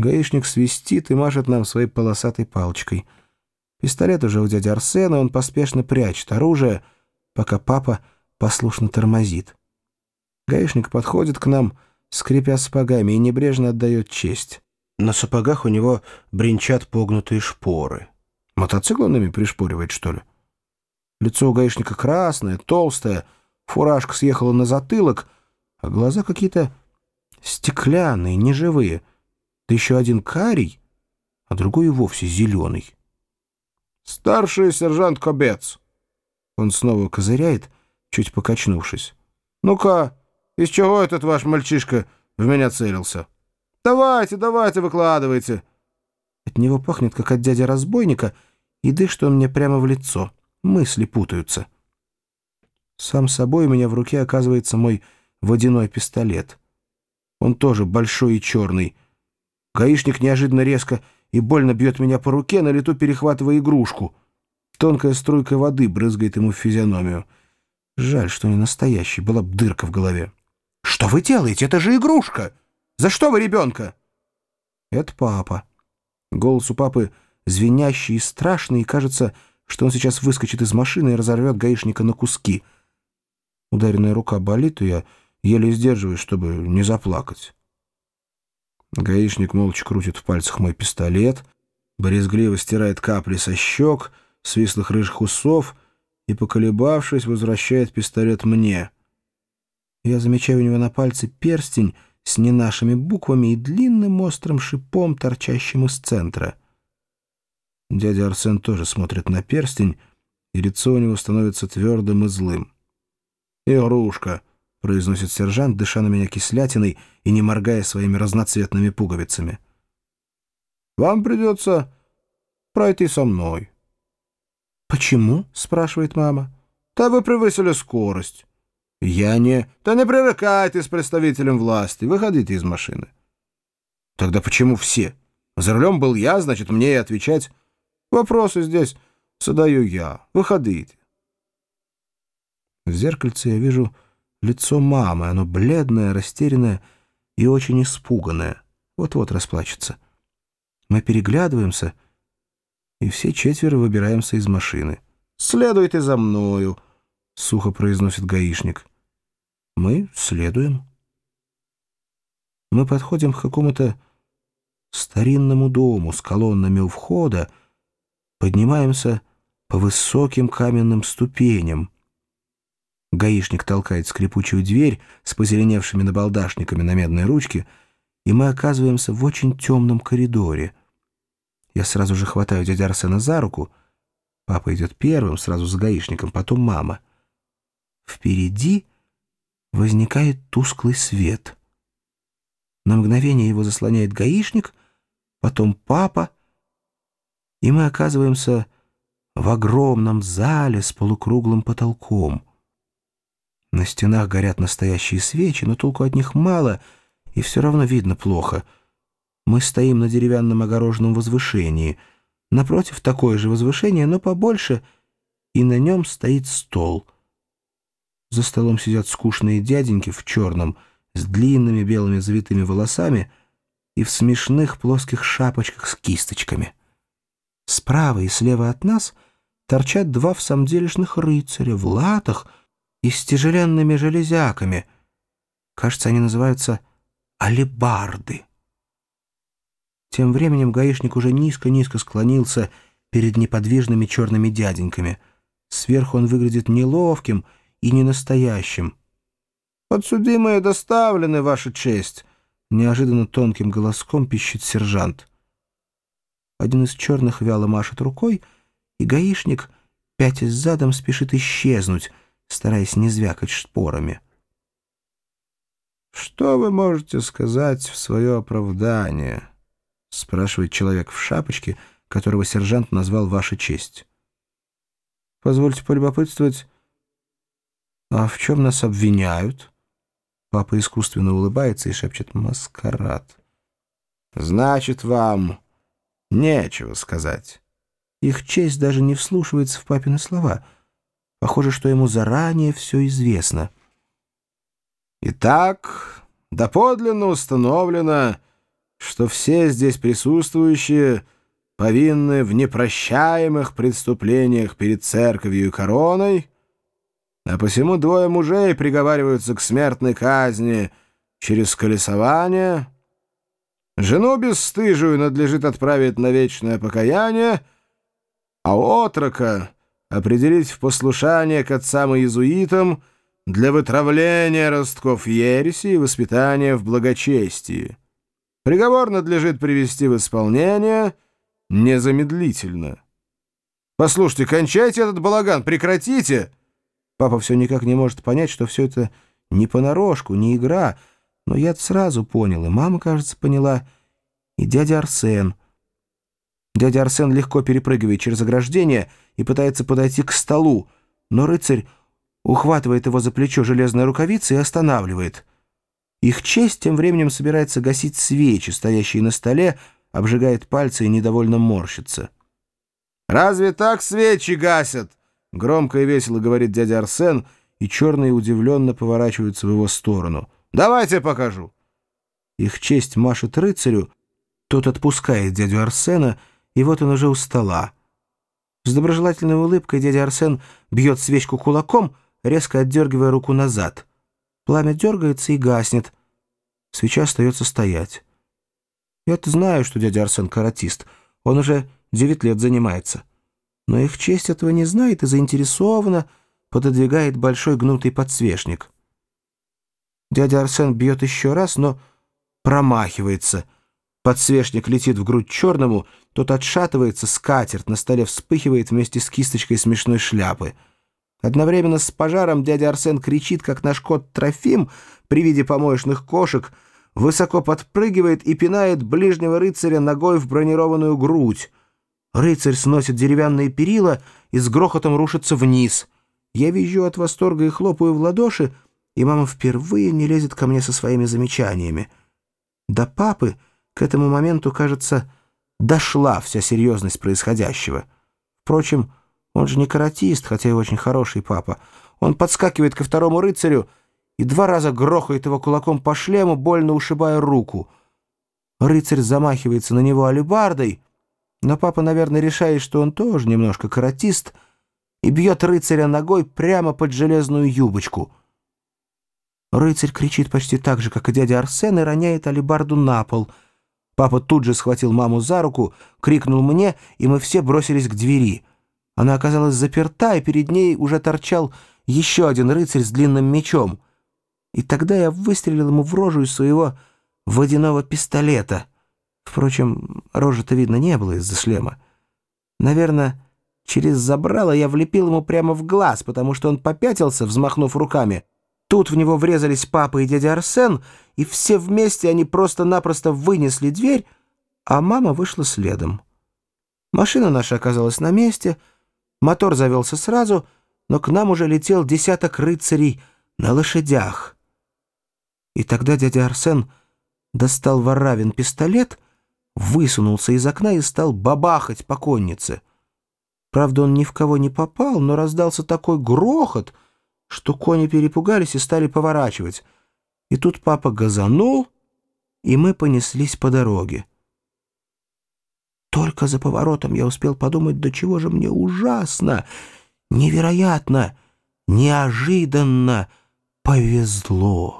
Гаишник свистит и машет нам своей полосатой палочкой. Пистолет уже у дяди Арсена, он поспешно прячет оружие, пока папа послушно тормозит. Гаишник подходит к нам, скрипя сапогами, и небрежно отдает честь. На сапогах у него бренчат погнутые шпоры. Мотоцикл он ими пришпоривает, что ли? Лицо у гаишника красное, толстое, фуражка съехала на затылок, а глаза какие-то стеклянные, неживые. Да еще один карий, а другой и вовсе зеленый. «Старший сержант Кобец!» Он снова козыряет, чуть покачнувшись. «Ну-ка, из чего этот ваш мальчишка в меня целился? Давайте, давайте, выкладывайте!» От него пахнет, как от дяди-разбойника, и дышит он мне прямо в лицо. Мысли путаются. Сам собой у меня в руке оказывается мой водяной пистолет. Он тоже большой и черный. Гаишник неожиданно резко и больно бьет меня по руке, на лету перехватывая игрушку. Тонкая струйка воды брызгает ему в физиономию. Жаль, что не настоящий, была бы дырка в голове. «Что вы делаете? Это же игрушка! За что вы ребенка?» «Это папа». Голос у папы звенящий и страшный, и кажется, что он сейчас выскочит из машины и разорвет гаишника на куски. Ударенная рука болит, и я еле сдерживаюсь, чтобы не заплакать. Гаишник молча крутит в пальцах мой пистолет, борезгливо стирает капли со щек, свислых рыжих усов и, поколебавшись, возвращает пистолет мне. Я замечаю у него на пальце перстень с не нашими буквами и длинным острым шипом, торчащим из центра. Дядя Арсен тоже смотрит на перстень, и лицо у него становится твердым и злым. «Игрушка!» — произносит сержант, дыша на меня кислятиной и не моргая своими разноцветными пуговицами. «Вам придется пройти со мной». «Почему?» — спрашивает мама. «Да вы превысили скорость». «Я не...» «Да не пререкайтесь с представителем власти. Выходите из машины». «Тогда почему все? За рулем был я, значит, мне и отвечать. Вопросы здесь задаю я. Выходите». В зеркальце я вижу лицо мамы. Оно бледное, растерянное и очень испуганное. Вот-вот расплачется. Мы переглядываемся, и все четверо выбираемся из машины. «Следуйте за мною», — сухо произносит гаишник. Мы следуем. Мы подходим к какому-то старинному дому с колоннами у входа, поднимаемся по высоким каменным ступеням. Гаишник толкает скрипучую дверь с позеленевшими набалдашниками на медной ручке, и мы оказываемся в очень темном коридоре. Я сразу же хватаю дядя Арсена за руку. Папа идет первым, сразу за гаишником, потом мама. Впереди возникает тусклый свет. На мгновение его заслоняет гаишник, потом папа, и мы оказываемся в огромном зале с полукруглым потолком — на стенах горят настоящие свечи, но толку от них мало, и все равно видно плохо. Мы стоим на деревянном огороженном возвышении. Напротив такое же возвышение, но побольше, и на нем стоит стол. За столом сидят скучные дяденьки в черном, с длинными белыми завитыми волосами и в смешных плоских шапочках с кисточками. Справа и слева от нас торчат два всамделишных рыцаря в латах — и с тяжеленными железяками. Кажется, они называются алебарды. Тем временем гаишник уже низко-низко склонился перед неподвижными черными дяденьками. Сверху он выглядит неловким и ненастоящим. «Подсудимые доставлены, Ваша честь!» Неожиданно тонким голоском пищит сержант. Один из черных вяло машет рукой, и гаишник, пятясь задом, спешит исчезнуть, стараясь не звякать шпорами. «Что вы можете сказать в свое оправдание?» — спрашивает человек в шапочке, которого сержант назвал «Ваша честь». «Позвольте полюбопытствовать, а в чем нас обвиняют?» Папа искусственно улыбается и шепчет «Маскарад». «Значит, вам нечего сказать». Их честь даже не вслушивается в папины слова — Похоже, что ему заранее все известно. «Итак, доподлинно установлено, что все здесь присутствующие повинны в непрощаемых преступлениях перед церковью и короной, а посему двое мужей приговариваются к смертной казни через колесование, жену бесстыжую надлежит отправить на вечное покаяние, а отрока определить в послушание к отцам и иезуитам для вытравления ростков ереси и воспитания в благочестии. Приговор надлежит привести в исполнение незамедлительно. Послушайте, кончайте этот балаган, прекратите! Папа все никак не может понять, что все это не понарошку, не игра, но я сразу понял, и мама, кажется, поняла, и дядя Арсен. Дядя Арсен легко перепрыгивает через ограждение и пытается подойти к столу, но рыцарь ухватывает его за плечо железной рукавицей и останавливает. Их честь тем временем собирается гасить свечи, стоящие на столе, обжигает пальцы и недовольно морщится. «Разве так свечи гасят?» — громко и весело говорит дядя Арсен, и черные удивленно поворачиваются в его сторону. «Давайте покажу». Их честь машет рыцарю, тот отпускает дядю Арсена, и вот он уже у стола. С доброжелательной улыбкой дядя Арсен бьет свечку кулаком — резко отдергивая руку назад. Пламя дергается и гаснет. Свеча остается стоять. Я-то знаю, что дядя Арсен каратист. Он уже девять лет занимается. Но их честь этого не знает и заинтересованно пододвигает большой гнутый подсвечник. Дядя Арсен бьет еще раз, но промахивается. Подсвечник летит в грудь черному, тот отшатывается, скатерть на столе вспыхивает вместе с кисточкой смешной шляпы — Одновременно с пожаром дядя Арсен кричит, как наш кот Трофим при виде помоечных кошек, высоко подпрыгивает и пинает ближнего рыцаря ногой в бронированную грудь. Рыцарь сносит деревянные перила и с грохотом рушится вниз. Я визжу от восторга и хлопаю в ладоши, и мама впервые не лезет ко мне со своими замечаниями. До папы к этому моменту, кажется, дошла вся серьезность происходящего. Впрочем, он же не каратист, хотя и очень хороший папа. Он подскакивает ко второму рыцарю и два раза грохает его кулаком по шлему, больно ушибая руку. Рыцарь замахивается на него алебардой, но папа, наверное, решает, что он тоже немножко каратист, и бьет рыцаря ногой прямо под железную юбочку. Рыцарь кричит почти так же, как и дядя Арсен, и роняет алебарду на пол. Папа тут же схватил маму за руку, крикнул мне, и мы все бросились к двери — она оказалась заперта, и перед ней уже торчал еще один рыцарь с длинным мечом. И тогда я выстрелил ему в рожу из своего водяного пистолета. Впрочем, рожи-то видно не было из-за шлема. Наверное, через забрало я влепил ему прямо в глаз, потому что он попятился, взмахнув руками. Тут в него врезались папа и дядя Арсен, и все вместе они просто-напросто вынесли дверь, а мама вышла следом. Машина наша оказалась на месте — Мотор завелся сразу, но к нам уже летел десяток рыцарей на лошадях. И тогда дядя Арсен достал воравин пистолет, высунулся из окна и стал бабахать по коннице. Правда, он ни в кого не попал, но раздался такой грохот, что кони перепугались и стали поворачивать. И тут папа газанул, и мы понеслись по дороге. Только за поворотом я успел подумать, до чего же мне ужасно, невероятно, неожиданно повезло.